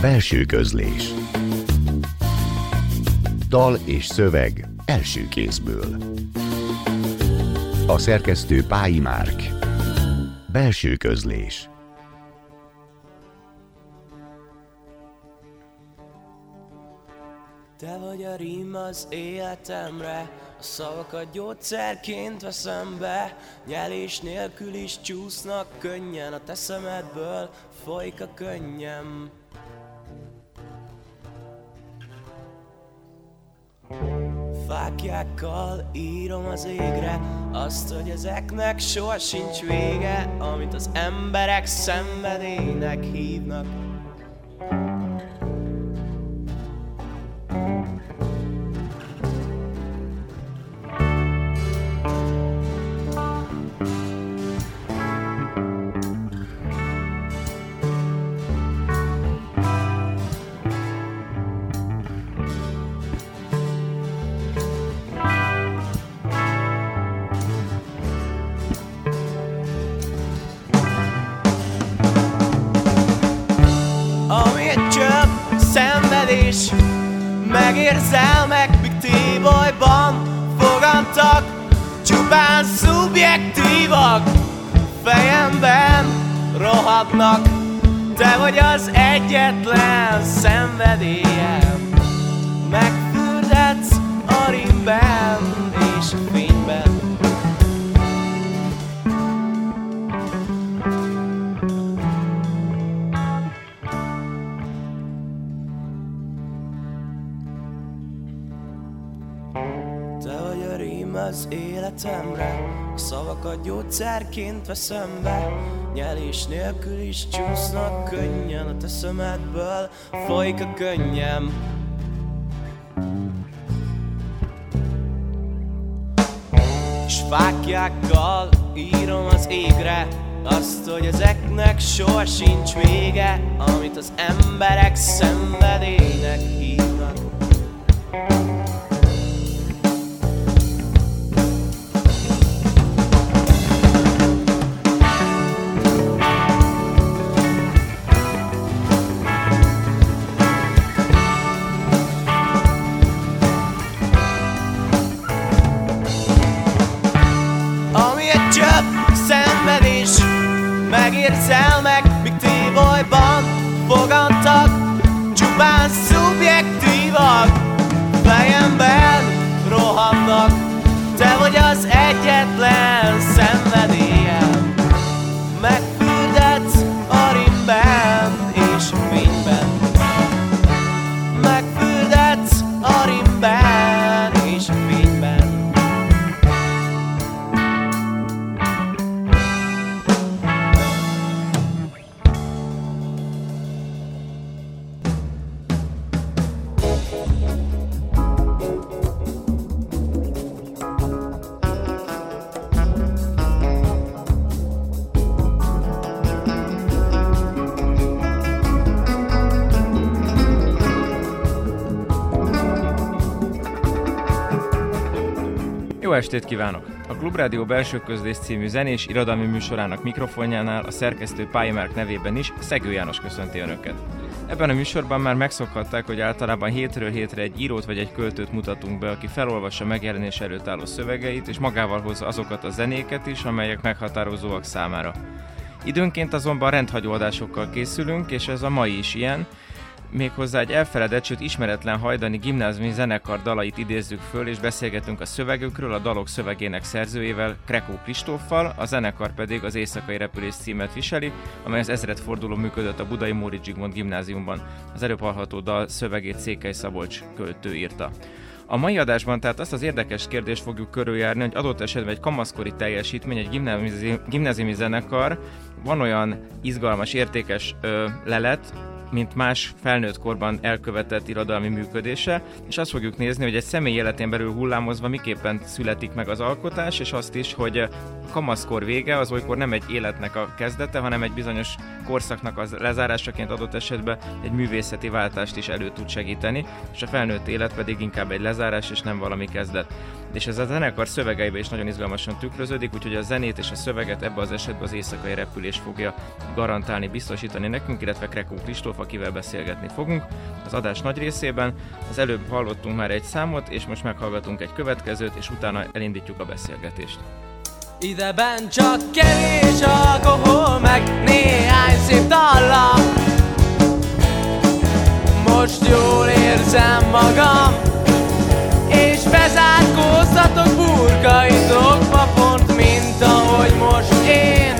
Belső közlés. Dal és szöveg első kézből. A szerkesztő Pályi Márk. Belső közlés. Te vagy a rím az életemre, a szavakat gyógyszerként veszem be, nyelés nélkül is csúsznak könnyen, a te szemedből folyik a könnyem. Fákjákkal írom az égre Azt, hogy ezeknek soha sincs vége Amit az emberek szenvedélynek hívnak Megérzelmek, míg tébolyban fogantak Csupán szubjektívak. Fejemben rohadnak Te vagy az egyetlen szenvedélyem életemre A szavakat gyógyszerként veszem be Nyelés nélkül is csúsznak könnyen A te szemedből folyik a könnyem. És fákjákkal írom az égre Azt, hogy ezeknek soha sincs vége Amit az emberek szenvedélynek estét kívánok! A Klubrádió belső közlés című zenés irodalmi műsorának mikrofonjánál a szerkesztő Pályamárk nevében is Szegő János köszönti Önöket. Ebben a műsorban már megszokhatták, hogy általában hétről hétre egy írót vagy egy költőt mutatunk be, aki felolvassa megjelenés előtt álló szövegeit, és magával hozza azokat a zenéket is, amelyek meghatározóak számára. Időnként azonban rendhagyó adásokkal készülünk, és ez a mai is ilyen, méghozzá egy elfeledett, sőt ismeretlen hajdani gimnáziumi zenekar dalait idézzük föl, és beszélgetünk a szövegükről, a dalok szövegének szerzőjével, Krekó Kristóffal, a zenekar pedig az Éjszakai Repülés címet viseli, amely az ezredforduló működött a Budai Móri Zsigmond gimnáziumban. Az előbb hallható dal szövegét Székely Szabolcs költő írta. A mai adásban tehát azt az érdekes kérdést fogjuk körüljárni, hogy adott esetben egy kamaszkori teljesítmény, egy gimnáziumi, gimnáziumi zenekar van olyan izgalmas, értékes ö, lelet, mint más felnőtt korban elkövetett irodalmi működése, és azt fogjuk nézni, hogy egy személy életén belül hullámozva miképpen születik meg az alkotás, és azt is, hogy a kamaszkor vége az olykor nem egy életnek a kezdete, hanem egy bizonyos korszaknak az lezárásaként adott esetben egy művészeti váltást is elő tud segíteni, és a felnőtt élet pedig inkább egy lezárás és nem valami kezdet. És ez a zenekar szövegeibe is nagyon izgalmasan tükröződik, úgyhogy a zenét és a szöveget ebbe az esetben az éjszakai repülés fogja garantálni, biztosítani nekünk, illetve Krekó Kristóf, Kristóf, akivel beszélgetni fogunk. Az adás nagy részében az előbb hallottunk már egy számot, és most meghallgatunk egy következőt, és utána elindítjuk a beszélgetést. Ideben csak kevés alkohol, meg néhány szép dallam Most jól érzem magam És bezárkóztatok burkaitokba Pont mint ahogy most én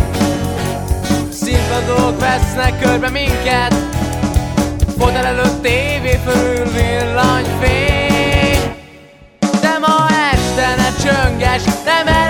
Színpadok vesznek körbe minket Fotel előtt tévé fölül villanyfény De ma este ne csönges, nem eresztelek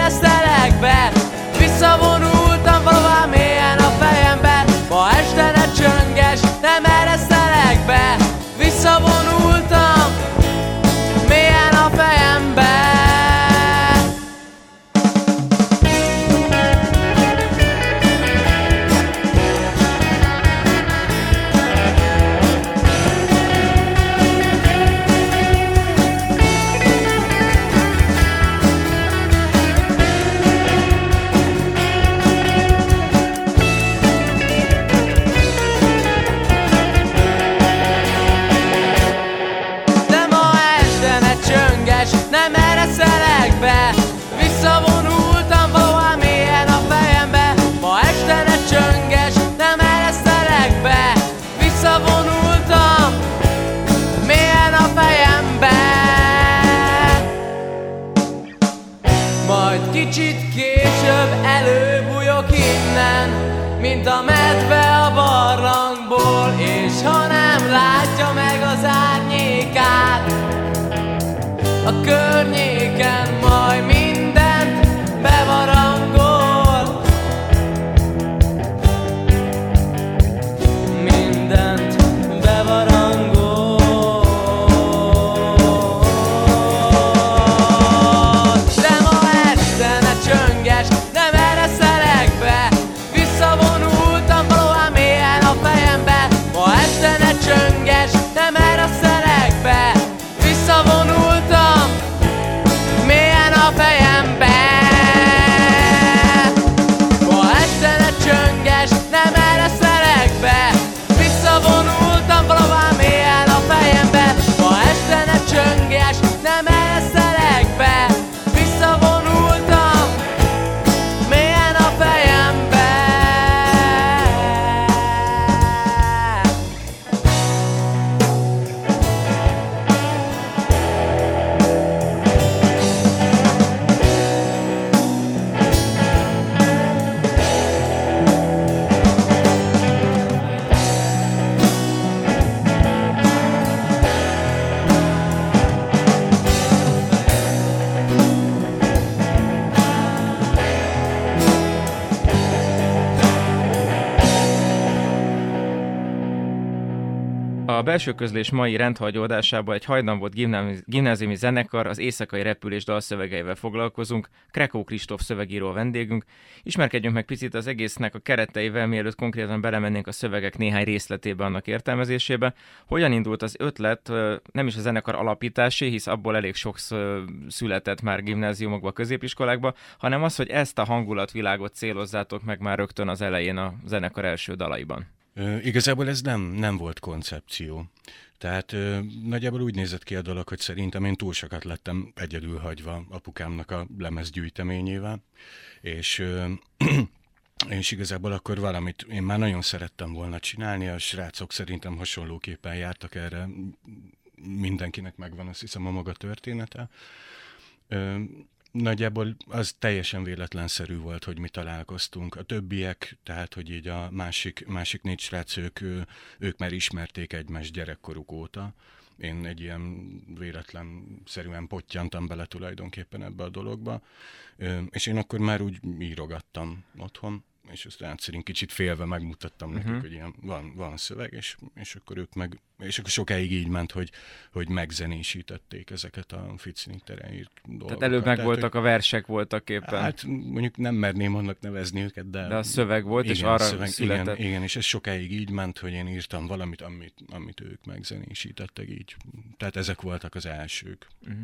A belső közlés mai rendhagyódásában egy hajdan volt gimnázi- gimnáziumi zenekar, az éjszakai repülés dalszövegeivel foglalkozunk. Krekó Kristóf szövegíró a vendégünk. Ismerkedjünk meg picit az egésznek a kereteivel, mielőtt konkrétan belemennénk a szövegek néhány részletébe annak értelmezésébe. Hogyan indult az ötlet, nem is a zenekar alapításé, hisz abból elég sok született már gimnáziumokba, középiskolákba, hanem az, hogy ezt a hangulatvilágot célozzátok meg már rögtön az elején a zenekar első dalaiban. Igazából ez nem, nem volt koncepció. Tehát ö, nagyjából úgy nézett ki a dolog, hogy szerintem én túl sokat lettem egyedül hagyva apukámnak a lemezgyűjteményével, és, ö, és igazából akkor valamit én már nagyon szerettem volna csinálni, a srácok szerintem hasonlóképpen jártak erre, mindenkinek megvan azt hiszem a maga története. Ö, nagyjából az teljesen véletlenszerű volt, hogy mi találkoztunk. A többiek, tehát hogy így a másik, másik négy srác, ők, ők már ismerték egymást gyerekkoruk óta. Én egy ilyen véletlenszerűen pottyantam bele tulajdonképpen ebbe a dologba. És én akkor már úgy írogattam otthon, és aztán egyszerűen kicsit félve megmutattam uh-huh. nekik, hogy ilyen van, van szöveg, és, és akkor ők meg, és akkor sokáig így ment, hogy, hogy megzenésítették ezeket a Ficinitteren írt dolgokat. Tehát előbb meg voltak a versek voltak éppen. Hát mondjuk nem merném annak nevezni őket, de... De a szöveg volt, és arra született. Igen, igen, és ez sokáig így ment, hogy én írtam valamit, amit, amit ők megzenésítettek így. Tehát ezek voltak az elsők. Uh-huh.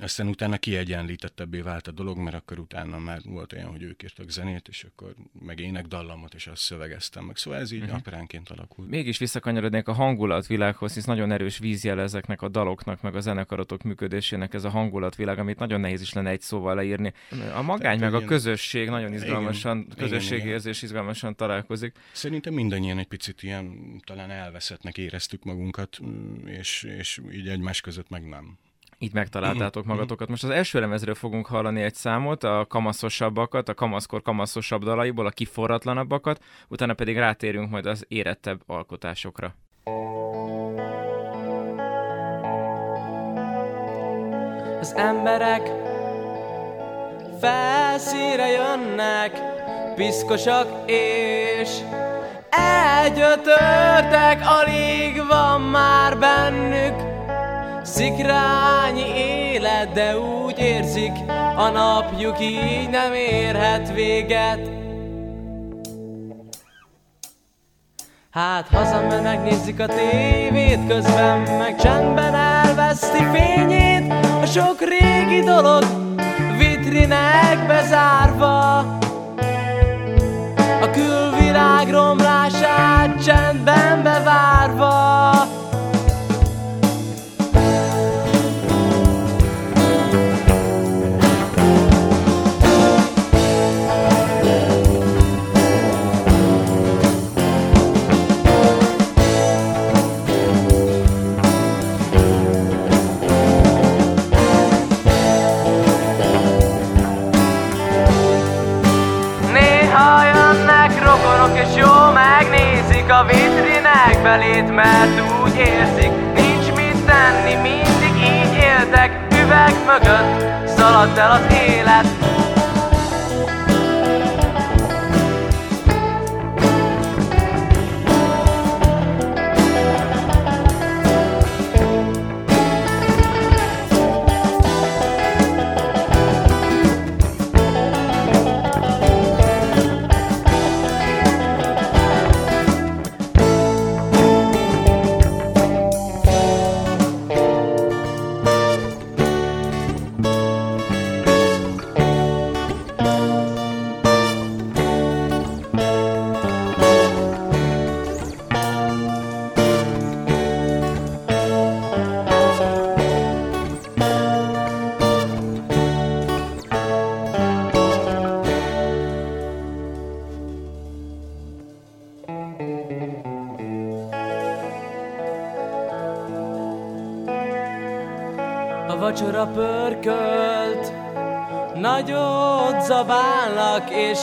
Aztán utána kiegyenlítettebbé vált a dolog, mert akkor utána már volt olyan, hogy ők írtak zenét, és akkor meg ének dallamot, és azt szövegeztem meg. Szóval ez így uh-huh. apránként alakult. Mégis visszakanyarodnék a hangulatvilághoz, hisz nagyon erős vízjel ezeknek a daloknak, meg a zenekaratok működésének ez a hangulatvilág, amit nagyon nehéz is lenne egy szóval leírni. A magány meg a közösség nagyon izgalmasan, igen, közösségi érzés izgalmasan találkozik. Szerintem mindannyian egy picit ilyen talán elveszettnek éreztük magunkat, mm, és, és így egymás között meg nem így megtaláltátok mhm. magatokat. Most az első lemezről fogunk hallani egy számot, a kamaszosabbakat, a kamaszkor kamaszosabb dalaiból, a kiforratlanabbakat, utána pedig rátérünk majd az érettebb alkotásokra. Az emberek felszíre jönnek, piszkosak és elgyötörtek, alig van már bennük Szikrányi élet, de úgy érzik, a napjuk így nem érhet véget. Hát hazamennek, nézik a tévét, közben meg csendben elveszti fényét, a sok régi dolog vitrinek bezárva. A külvilág romlását csendben bevárva. I'll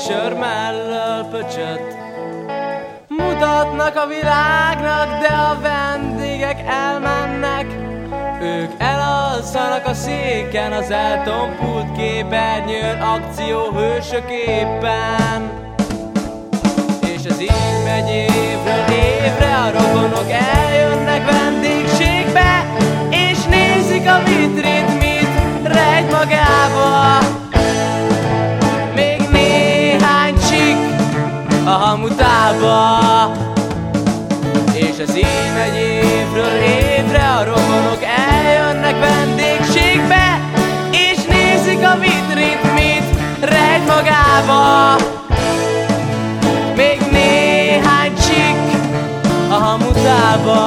zabálnak és sör mellől pöcsött. Mutatnak a világnak, de a vendégek elmennek. Ők elalszanak a széken az eltompult képernyőn Akcióhősök éppen És ez így megy évről évre A rokonok eljönnek vendégségbe És nézik a vitrét magába hamutába És ez így megy évről évre A rokonok eljönnek vendégségbe És nézik a vitrint, mit rejt magába. Még néhány csik a hamutába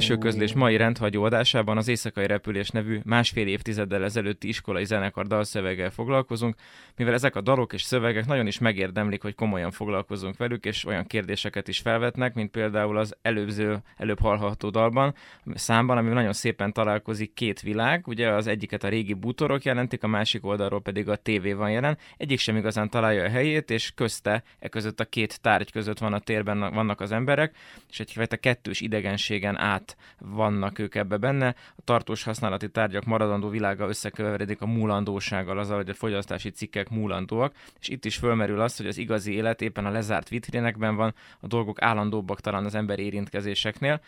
belső közlés mai rendhagyó adásában az Éjszakai Repülés nevű másfél évtizeddel ezelőtti iskolai zenekar dalszöveggel foglalkozunk, mivel ezek a dalok és szövegek nagyon is megérdemlik, hogy komolyan foglalkozunk velük, és olyan kérdéseket is felvetnek, mint például az előző, előbb hallható dalban, számban, ami nagyon szépen találkozik két világ, ugye az egyiket a régi bútorok jelentik, a másik oldalról pedig a tévé van jelen, egyik sem igazán találja a helyét, és közte, e között a két tárgy között van a térben vannak az emberek, és egyfajta kettős idegenségen át vannak ők ebbe benne. A tartós használati tárgyak maradandó világa összekeveredik a múlandósággal, azzal, hogy a fogyasztási cikkek múlandóak, és itt is fölmerül az, hogy az igazi élet éppen a lezárt vitrinekben van, a dolgok állandóbbak talán az emberi érintkezéseknél.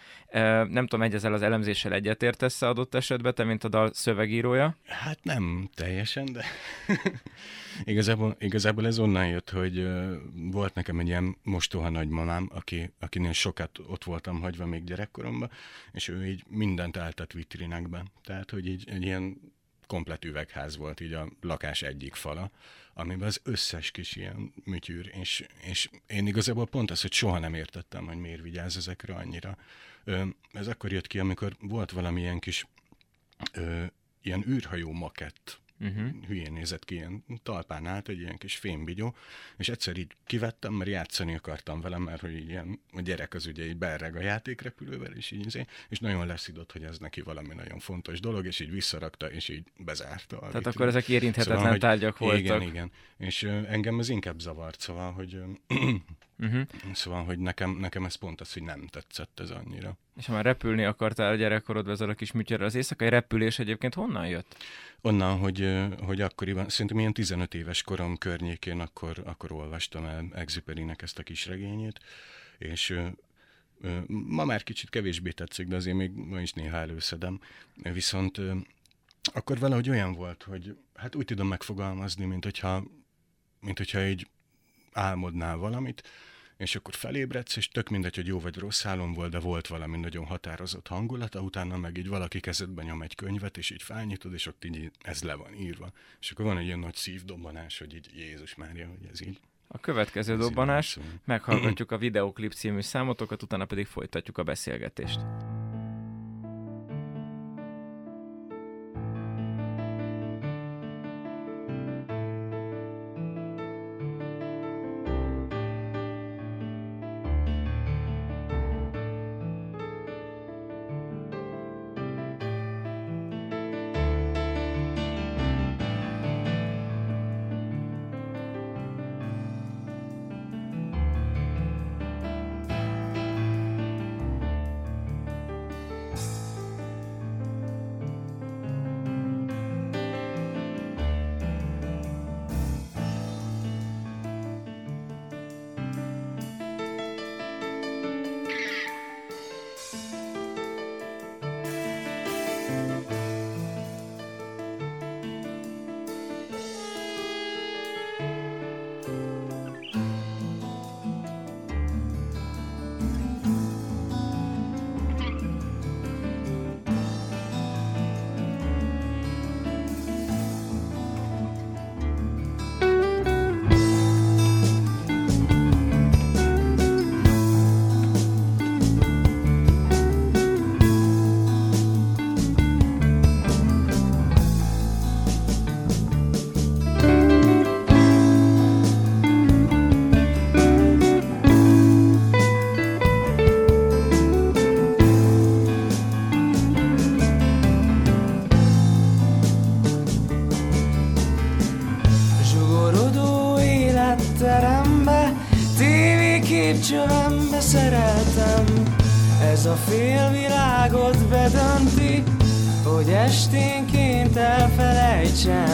Nem tudom, egy ezzel az elemzéssel egyetértesz adott esetben, te mint a dal szövegírója? Hát nem teljesen, de igazából, igazából ez onnan jött, hogy volt nekem egy ilyen mostoha nagymamám, aki, akinél sokat ott voltam hagyva még gyerekkoromban, és ő így mindent áltat vitrinekben. Tehát, hogy így egy ilyen komplet üvegház volt így a lakás egyik fala, amiben az összes kis ilyen műtyűr, és, és én igazából pont az, hogy soha nem értettem, hogy miért vigyáz ezekre annyira. Ez akkor jött ki, amikor volt valamilyen kis ö, ilyen űrhajó makett, uh-huh. hülyén nézett ki, ilyen talpán állt, egy ilyen kis fémbigyó, és egyszer így kivettem, mert játszani akartam velem, mert hogy ilyen a gyerek az ugye így bereg a játékrepülővel, és így izé, és nagyon leszidott, hogy ez neki valami nagyon fontos dolog, és így visszarakta, és így bezárta. Tehát vitrin. akkor ezek érinthetetlen szóval, tárgyak voltak. Igen, igen. És engem ez inkább zavart, szóval, hogy uh, Uh-huh. Szóval, hogy nekem, nekem ez pont az, hogy nem tetszett ez annyira. És ha már repülni akartál a gyerekkorodban ezzel a kis műtyerrel, az éjszakai repülés egyébként honnan jött? Onnan, hogy, hogy akkoriban, szerintem ilyen 15 éves korom környékén akkor, akkor olvastam el Exuperinek ezt a kis regényét, és ma már kicsit kevésbé tetszik, de azért még ma is néha előszedem. Viszont akkor valahogy olyan volt, hogy hát úgy tudom megfogalmazni, mint hogyha, mint hogyha így álmodnál valamit, és akkor felébredsz, és tök mindegy, hogy jó vagy rossz álom volt, de volt valami nagyon határozott hangulata, utána meg így valaki kezedbe nyom egy könyvet, és így felnyitod, és ott így ez le van írva. És akkor van egy ilyen nagy szívdobbanás, hogy így Jézus Mária, hogy ez így. A következő dobbanás, meghallgatjuk a videoklip című számotokat, utána pedig folytatjuk a beszélgetést. esténként elfelejtsen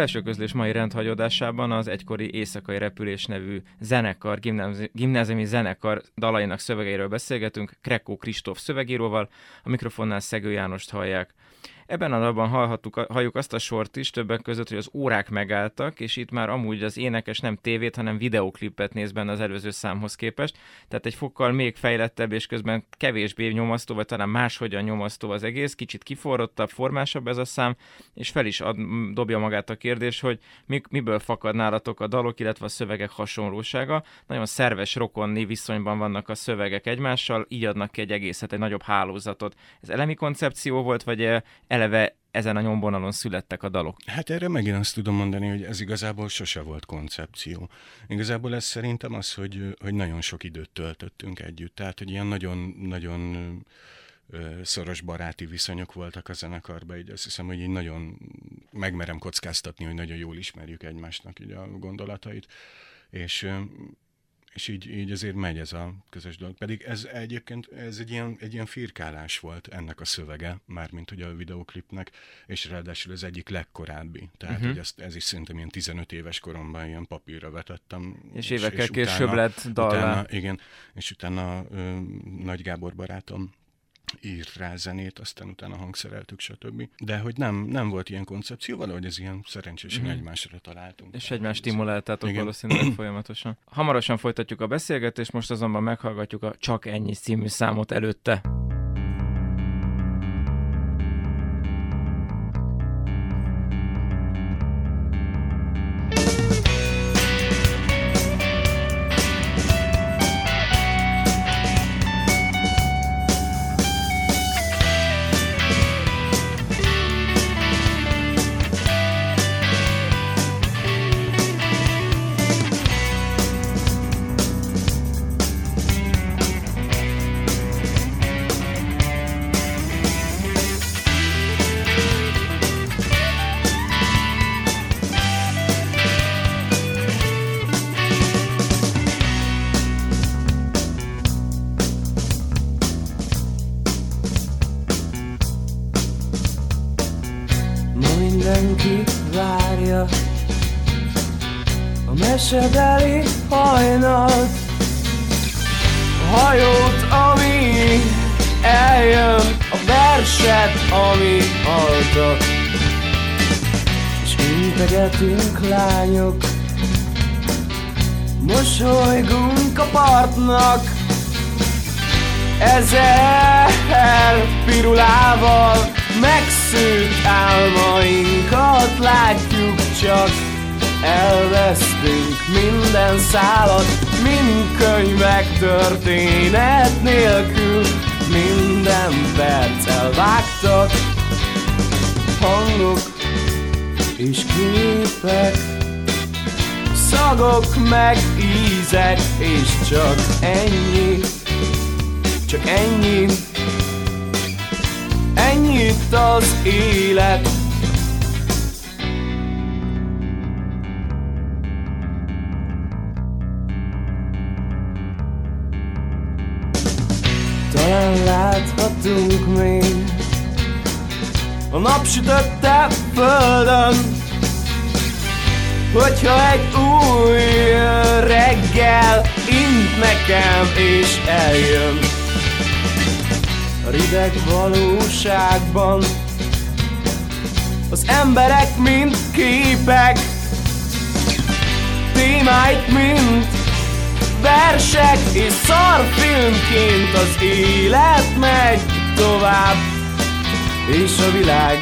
belső közlés mai rendhagyódásában az egykori éjszakai repülés nevű zenekar, gimnáziumi zenekar dalainak szövegeiről beszélgetünk, Krekó Kristóf szövegíróval, a mikrofonnál Szegő Jánost hallják. Ebben a dalban hallhattuk, halljuk azt a sort is többek között, hogy az órák megálltak, és itt már amúgy az énekes nem tévét, hanem videoklipet néz benne az előző számhoz képest, tehát egy fokkal még fejlettebb, és közben kevésbé nyomasztó, vagy talán máshogyan nyomasztó az egész, kicsit kiforrottabb, formásabb ez a szám, és fel is ad, dobja magát a kérdés, hogy mi, miből fakad nálatok a dalok, illetve a szövegek hasonlósága. Nagyon szerves, rokonni viszonyban vannak a szövegek egymással, így adnak ki egy egészet, egy nagyobb hálózatot. Ez elemi koncepció volt, vagy eh, eleve ezen a nyomvonalon születtek a dalok? Hát erre megint azt tudom mondani, hogy ez igazából sose volt koncepció. Igazából ez szerintem az, hogy, hogy nagyon sok időt töltöttünk együtt. Tehát, hogy ilyen nagyon-nagyon szoros baráti viszonyok voltak a zenekarban, így azt hiszem, hogy így nagyon megmerem kockáztatni, hogy nagyon jól ismerjük egymásnak így a gondolatait. És és így, így azért megy ez a közös dolog. Pedig ez egyébként ez egy ilyen, egy ilyen firkálás volt ennek a szövege, mármint ugye a videoklipnek, és ráadásul az egyik legkorábbi. Tehát, uh-huh. hogy ezt, ez is szerintem ilyen 15 éves koromban ilyen papírra vetettem. És, évekkel és később utána, lett dallá. igen, és utána ö, Nagy Gábor barátom írt rá zenét, aztán utána hangszereltük, stb. De hogy nem, nem volt ilyen koncepció, valahogy ez ilyen szerencsésen mm-hmm. egymásra találtunk. És egymást stimuláltátok Igen. valószínűleg folyamatosan. Hamarosan folytatjuk a beszélgetést, most azonban meghallgatjuk a Csak ennyi című számot előtte. Mesedeli hajnal. A hajót, ami eljön A verset, ami altat És integetünk lányok Mosolygunk a partnak. Ezer pirulával Megszűnt álmainkat látjuk csak Elvesztünk minden szálat, mind könyvek történet nélkül Minden perc elvágtak hangok és képek Szagok meg ízek, és csak ennyi Csak ennyi Ennyit az élet láthatunk még. A napsütötte földön Hogyha egy új reggel int nekem és eljön. A rideg valóságban Az emberek mind képek Témáit mind versek és szarfilmként az élet megy tovább. És a világ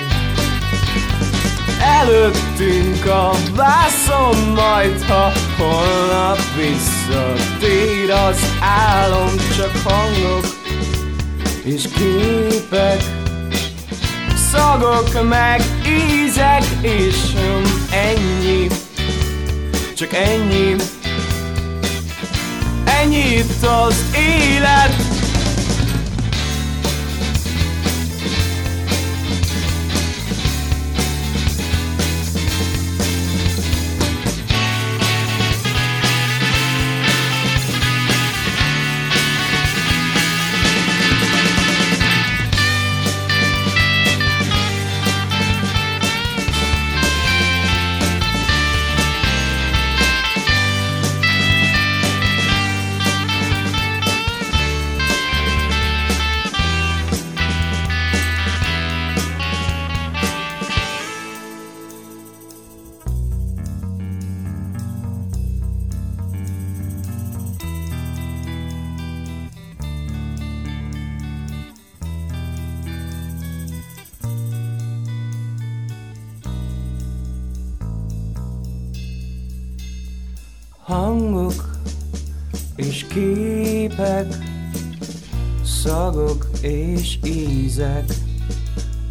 előttünk a vászon majd ha holnap visszatér az álom csak hangok és képek. Szagok meg ízek és ennyi. Csak ennyi ennyit az élet és ízek,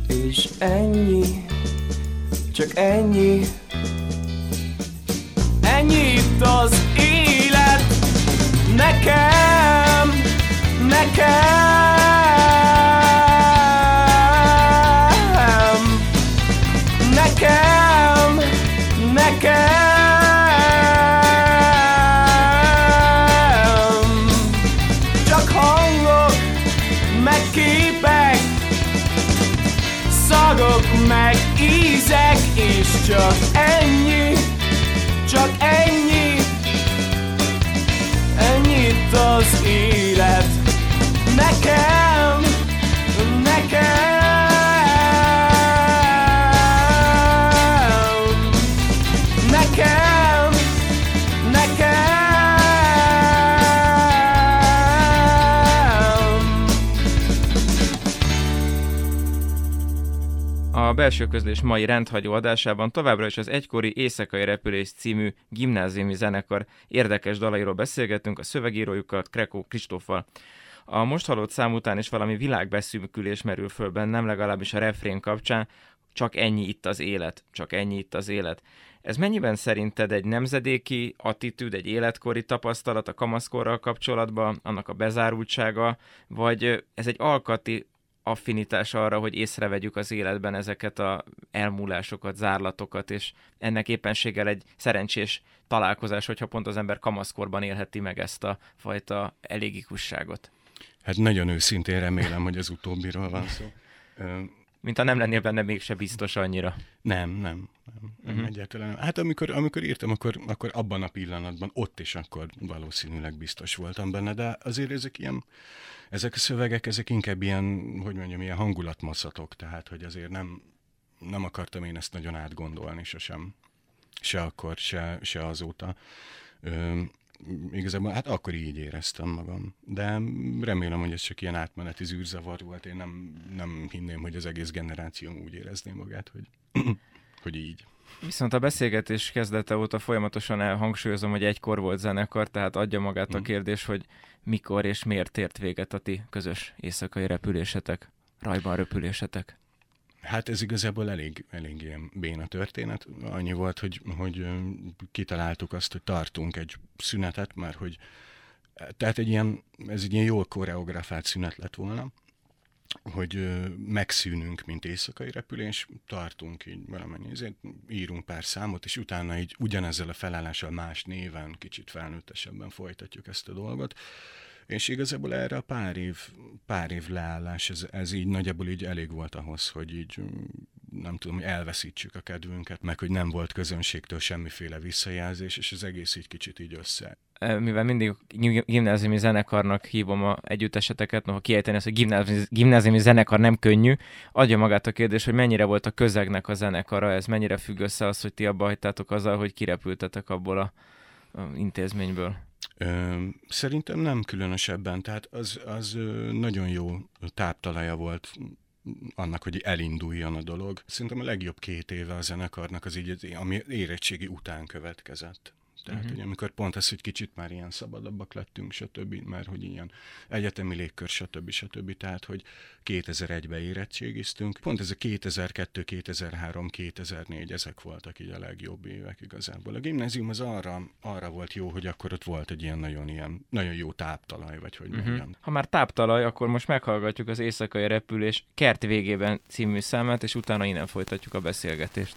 és ennyi, csak ennyi, belső közlés mai rendhagyó adásában továbbra is az egykori Éjszakai Repülés című gimnáziumi zenekar érdekes dalairól beszélgetünk a szövegírójukat, Krekó Kristóffal. A most hallott szám után is valami világbeszűkülés merül föl bennem, legalábbis a refrén kapcsán, csak ennyi itt az élet, csak ennyi itt az élet. Ez mennyiben szerinted egy nemzedéki attitűd, egy életkori tapasztalat a kamaszkorral kapcsolatban, annak a bezárultsága, vagy ez egy alkati affinitás arra, hogy észrevegyük az életben ezeket a elmúlásokat, zárlatokat, és ennek éppenséggel egy szerencsés találkozás, hogyha pont az ember kamaszkorban élheti meg ezt a fajta elégikusságot. Hát nagyon őszintén remélem, hogy az utóbbiról van szó. Mint ha nem lennél benne mégse biztos annyira. Nem, nem, nem, nem uh-huh. egyáltalán. Hát amikor, amikor írtam, akkor, akkor abban a pillanatban, ott is akkor valószínűleg biztos voltam benne, de azért ezek ilyen ezek a szövegek, ezek inkább ilyen, hogy mondjam, ilyen hangulatmaszatok, tehát hogy azért nem, nem akartam én ezt nagyon átgondolni sosem. Se akkor, se, se azóta. Ö, igazából hát akkor így éreztem magam. De remélem, hogy ez csak ilyen átmeneti zűrzavar volt. Én nem, nem hinném, hogy az egész generáció úgy érezné magát, hogy, hogy így. Viszont a beszélgetés kezdete óta folyamatosan elhangsúlyozom, hogy egykor volt zenekar, tehát adja magát a mm. kérdés, hogy mikor és miért ért véget a ti közös éjszakai repülésetek, rajban repülésetek? Hát ez igazából elég, elég ilyen béna történet. Annyi volt, hogy, hogy kitaláltuk azt, hogy tartunk egy szünetet, mert hogy tehát egy ilyen, ez egy ilyen jól koreografált szünet lett volna, hogy megszűnünk, mint éjszakai repülés, tartunk így valamennyi, ezért írunk pár számot, és utána így ugyanezzel a felállással más néven, kicsit felnőttesebben folytatjuk ezt a dolgot. És igazából erre a pár év, pár év leállás, ez, ez így nagyjából így elég volt ahhoz, hogy így nem tudom, hogy elveszítsük a kedvünket, meg hogy nem volt közönségtől semmiféle visszajelzés, és az egész így kicsit így össze mivel mindig gimnáziumi zenekarnak hívom a együtteseteket, ha kiejteni azt, hogy gimnáziumi, zenekar nem könnyű, adja magát a kérdés, hogy mennyire volt a közegnek a zenekara, ez mennyire függ össze az, hogy ti abba hagytátok azzal, hogy kirepültetek abból a intézményből? Szerintem nem különösebben, tehát az, az nagyon jó táptalaja volt annak, hogy elinduljon a dolog. Szerintem a legjobb két éve a zenekarnak az így, ami érettségi után következett. Tehát, uh-huh. hogy amikor pont ez, hogy kicsit már ilyen szabadabbak lettünk, stb., mert hogy ilyen egyetemi légkör, stb., stb., tehát, hogy 2001-ben érettségiztünk. Pont ez a 2002, 2003, 2004, ezek voltak így a legjobb évek igazából. A gimnázium az arra, arra volt jó, hogy akkor ott volt egy ilyen nagyon, ilyen, nagyon jó táptalaj, vagy hogy uh-huh. mondjam. Ha már táptalaj, akkor most meghallgatjuk az Éjszakai Repülés kert végében című számát, és utána innen folytatjuk a beszélgetést.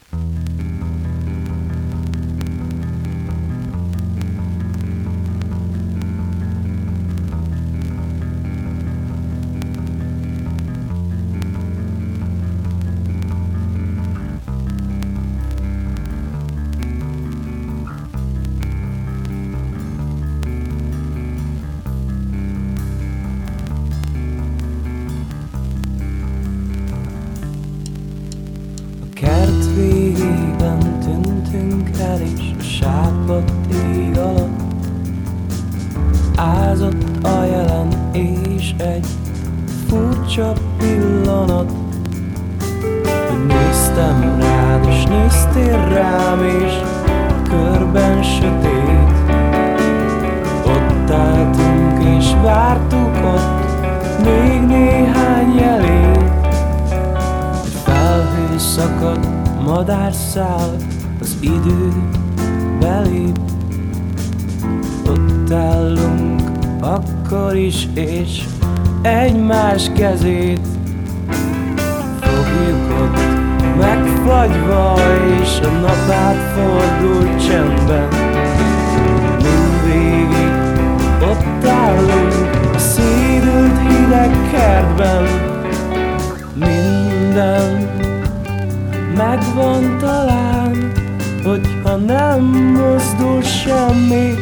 Kezét. Fogjuk ott megfagyva, és a nap átfordul csendben. Mindvégig ott állunk a szédült hideg kertben. Minden megvan talán, hogyha nem mozdul semmi.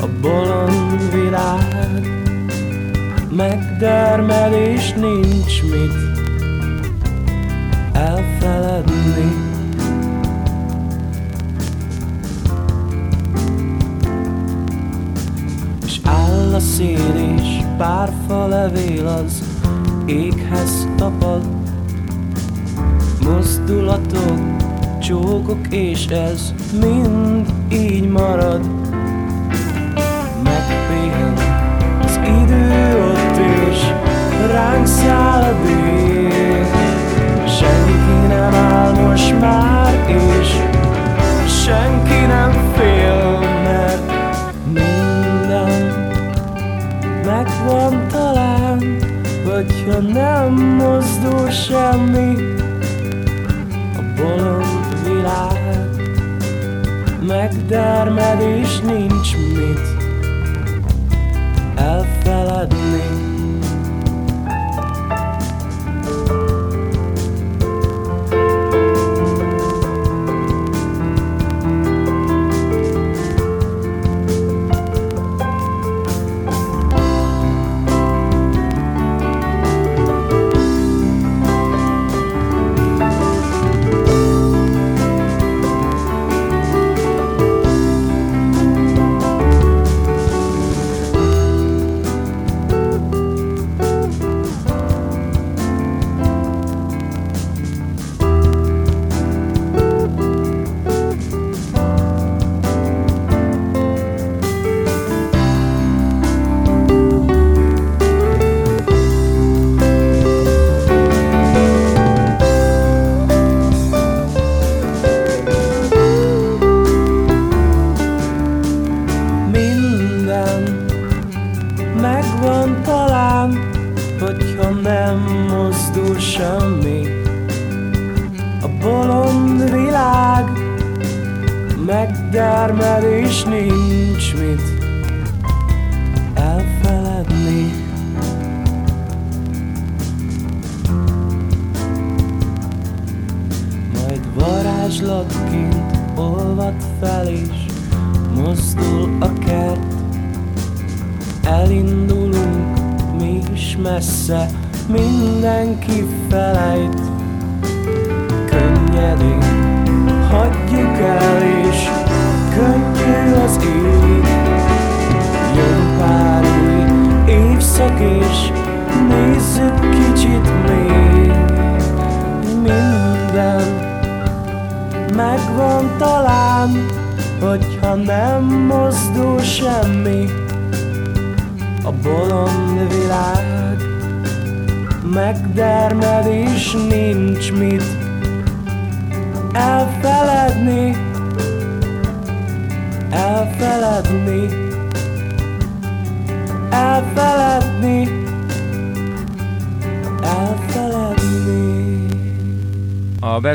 A bolond világ. Megdermed és nincs mit elfeledni. És áll a szél és pár fa levél az éghez tapad Mozdulatok, csókok és ez mind így marad ránk száll a dél Senki nem áll most már és senki nem fél Mert minden megvan talán Hogyha nem mozdul semmi. Bolond világ Megdermed és nincs mit elfeledni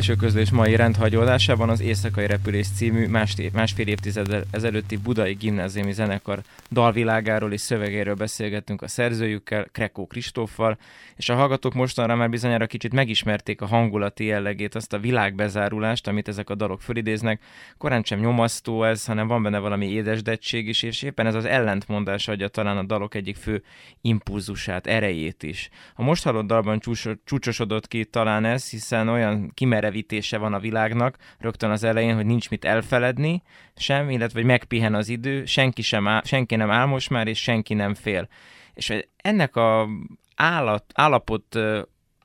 belső közlés mai rendhagyódásában az Éjszakai Repülés című más, másfél évtizeddel ezelőtti budai gimnáziumi zenekar dalvilágáról és szövegéről beszélgettünk a szerzőjükkel, Krekó Kristóffal, és a hallgatók mostanra már bizonyára kicsit megismerték a hangulati jellegét, azt a világbezárulást, amit ezek a dalok fölidéznek. Korán sem nyomasztó ez, hanem van benne valami édesdettség is, és éppen ez az ellentmondás adja talán a dalok egyik fő impulzusát, erejét is. A most hallott dalban csúcsosodott ki talán ez, hiszen olyan kimerevítése van a világnak rögtön az elején, hogy nincs mit elfeledni sem, illetve hogy megpihen az idő, senki, sem áll, senki nem álmos már, és senki nem fél. És ennek a állat, állapot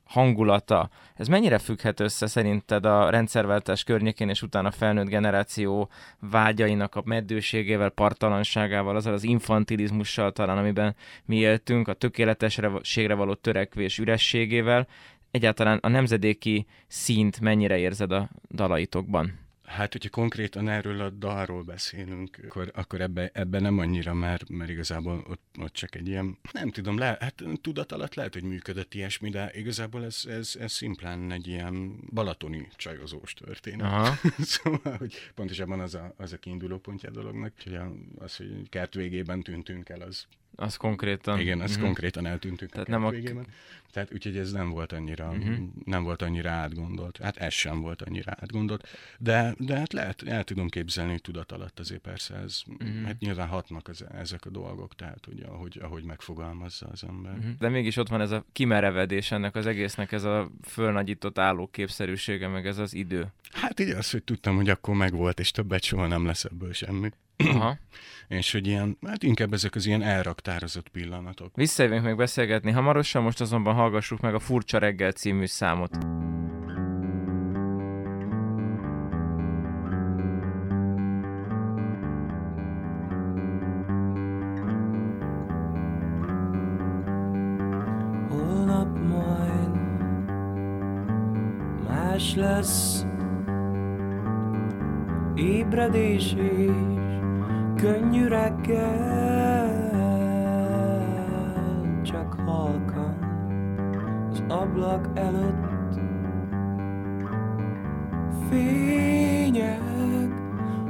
hangulata, ez mennyire függhet össze szerinted a rendszerváltás környékén és utána felnőtt generáció vágyainak a meddőségével, partalanságával, azzal az infantilizmussal talán, amiben mi éltünk, a tökéletességre való törekvés ürességével, egyáltalán a nemzedéki szint mennyire érzed a dalaitokban? Hát, hogyha konkrétan erről a dalról beszélünk, akkor, akkor ebbe, ebbe nem annyira, mert, mert igazából ott, ott csak egy ilyen, nem tudom, le, hát tudat alatt lehet, hogy működött ilyesmi, de igazából ez, ez, ez szimplán egy ilyen balatoni csajozós történet. Aha. szóval, hogy pontosabban az a, az a kiinduló pontja a dolognak, hogy az, hogy kert végében tűntünk el, az az konkrétan. Igen, az uh-huh. konkrétan eltűntünk Tehát nem a... végében. Tehát úgyhogy ez nem volt annyira, uh-huh. nem volt annyira átgondolt. Hát ez sem volt annyira átgondolt. De, de hát lehet, el tudom képzelni, hogy tudat alatt azért persze ez, uh-huh. hát nyilván hatnak az, ezek a dolgok, tehát ugye, ahogy, ahogy megfogalmazza az ember. Uh-huh. De mégis ott van ez a kimerevedés ennek az egésznek, ez a fölnagyított állóképszerűsége, meg ez az idő. Hát így az, hogy tudtam, hogy akkor megvolt, és többet soha nem lesz ebből semmi. Aha. és hogy ilyen, hát inkább ezek az ilyen elraktározott pillanatok. Visszajövünk még beszélgetni hamarosan, most azonban hallgassuk meg a Furcsa reggel című számot. Holnap majd más lesz ébredés is könnyű reggel, halkan az ablak előtt. Fények,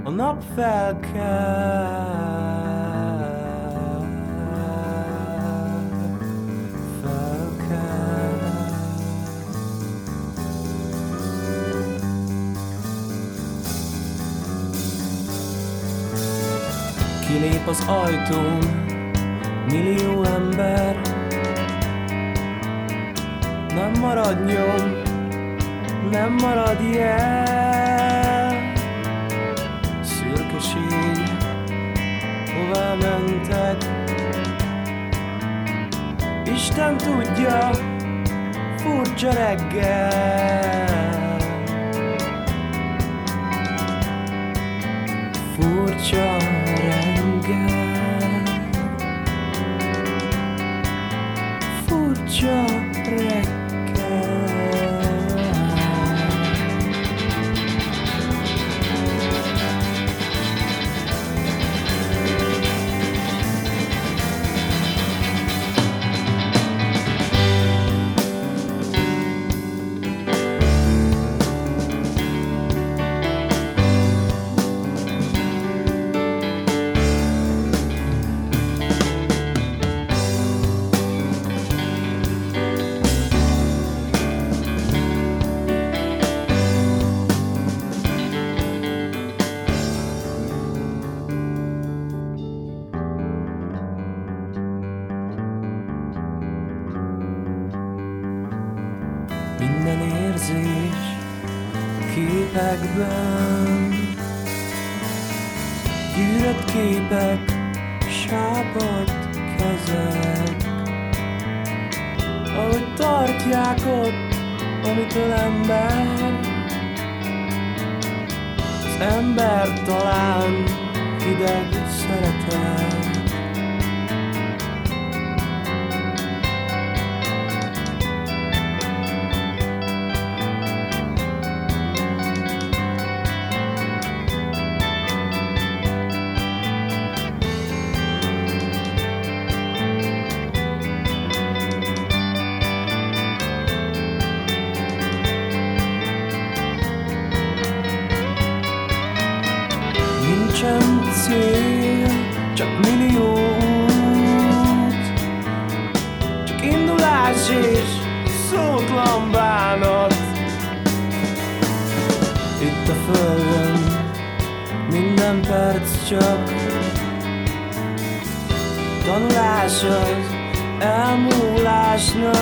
a nap felkel, kilép az ajtón millió ember Nem marad nyom, nem marad jel. Szürkeség, hová mentek? Isten tudja, furcsa reggel. Furcsa reggel. Furcsa perc csak. Tanulásod elmúlásnak.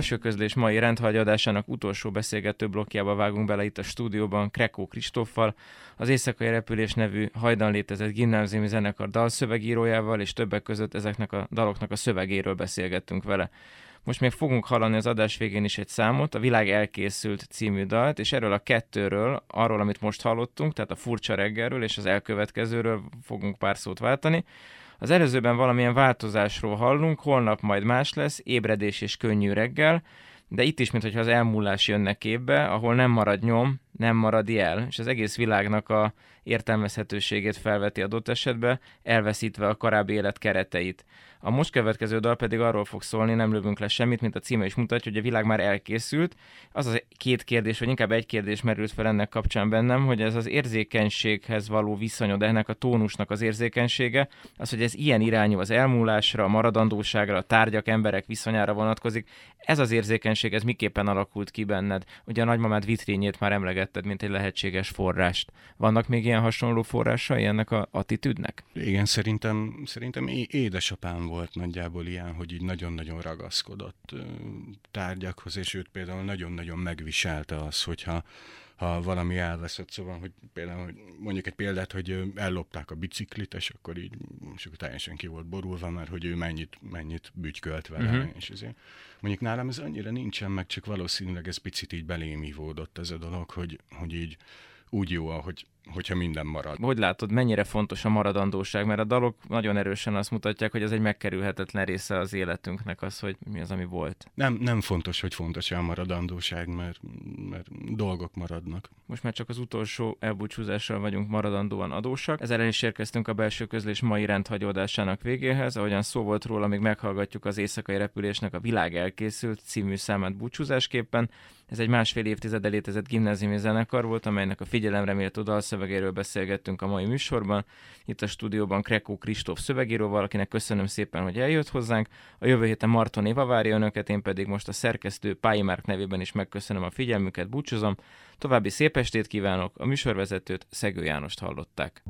Belső közlés mai rendhagyadásának utolsó beszélgető blokkjába vágunk bele itt a stúdióban Krekó Kristóffal, az Éjszakai Repülés nevű hajdan létezett gimnáziumi zenekar dalszövegírójával, és többek között ezeknek a daloknak a szövegéről beszélgettünk vele. Most még fogunk hallani az adás végén is egy számot, a Világ elkészült című dalt, és erről a kettőről, arról, amit most hallottunk, tehát a furcsa reggelről és az elkövetkezőről fogunk pár szót váltani. Az előzőben valamilyen változásról hallunk, holnap majd más lesz, ébredés és könnyű reggel, de itt is, mintha az elmúlás jönne képbe, ahol nem marad nyom, nem marad jel, és az egész világnak a értelmezhetőségét felveti adott esetben, elveszítve a korábbi élet kereteit. A most következő dal pedig arról fog szólni, nem lövünk le semmit, mint a címe is mutatja, hogy a világ már elkészült. Az az két kérdés, vagy inkább egy kérdés merült fel ennek kapcsán bennem, hogy ez az érzékenységhez való viszonyod, ennek a tónusnak az érzékenysége, az, hogy ez ilyen irányú az elmúlásra, a maradandóságra, a tárgyak, emberek viszonyára vonatkozik. Ez az érzékenység, ez miképpen alakult ki benned? Ugye a nagymamád vitrényét már emlegetted, mint egy lehetséges forrást. Vannak még ilyen hasonló forrásai ennek a attitűdnek? Igen, szerintem, szerintem édesapám volt nagyjából ilyen, hogy így nagyon-nagyon ragaszkodott tárgyakhoz, és őt például nagyon-nagyon megviselte az, hogyha ha valami elveszett, szóval, hogy például, hogy mondjuk egy példát, hogy ellopták a biciklit, és akkor így, és akkor teljesen ki volt borulva, mert hogy ő mennyit, mennyit bütykölt vele, uh-huh. és ezért. Mondjuk nálam ez annyira nincsen meg, csak valószínűleg ez picit így belém ívódott ez a dolog, hogy, hogy így úgy jó, ahogy, hogyha minden marad. Hogy látod, mennyire fontos a maradandóság? Mert a dalok nagyon erősen azt mutatják, hogy ez egy megkerülhetetlen része az életünknek az, hogy mi az, ami volt. Nem, nem fontos, hogy fontos a maradandóság, mert, mert dolgok maradnak. Most már csak az utolsó elbúcsúzással vagyunk maradandóan adósak. Ezzel is érkeztünk a belső közlés mai rendhagyódásának végéhez. Ahogyan szó volt róla, még meghallgatjuk az éjszakai repülésnek a Világ elkészült című számát búcsúzásképpen. Ez egy másfél évtizede létezett gimnáziumi zenekar volt, amelynek a figyelemre méltó dalszövegéről beszélgettünk a mai műsorban. Itt a stúdióban Krekó Kristóf szövegíróval, akinek köszönöm szépen, hogy eljött hozzánk. A jövő héten Marton Éva várja önöket, én pedig most a szerkesztő Pályi Márk nevében is megköszönöm a figyelmüket, búcsúzom. További szép estét kívánok, a műsorvezetőt Szegő Jánost hallották.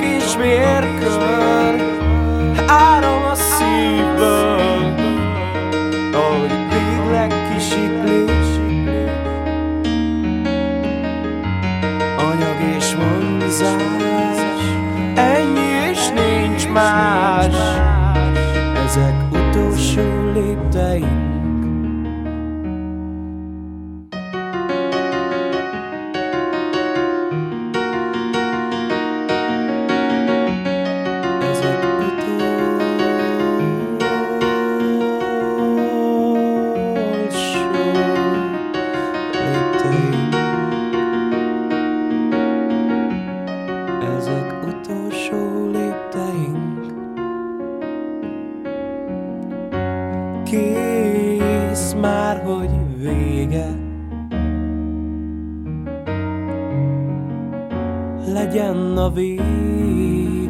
quis ver que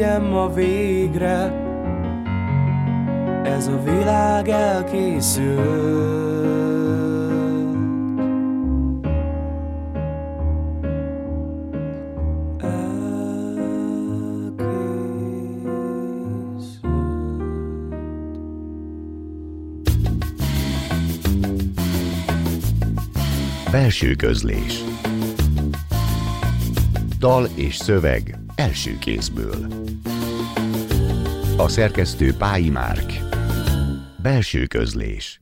Legyen ma végre Ez a világ elkészült Elkészült. Belső közlés Dal és szöveg első kézből. A szerkesztő Pályi Márk. Belső közlés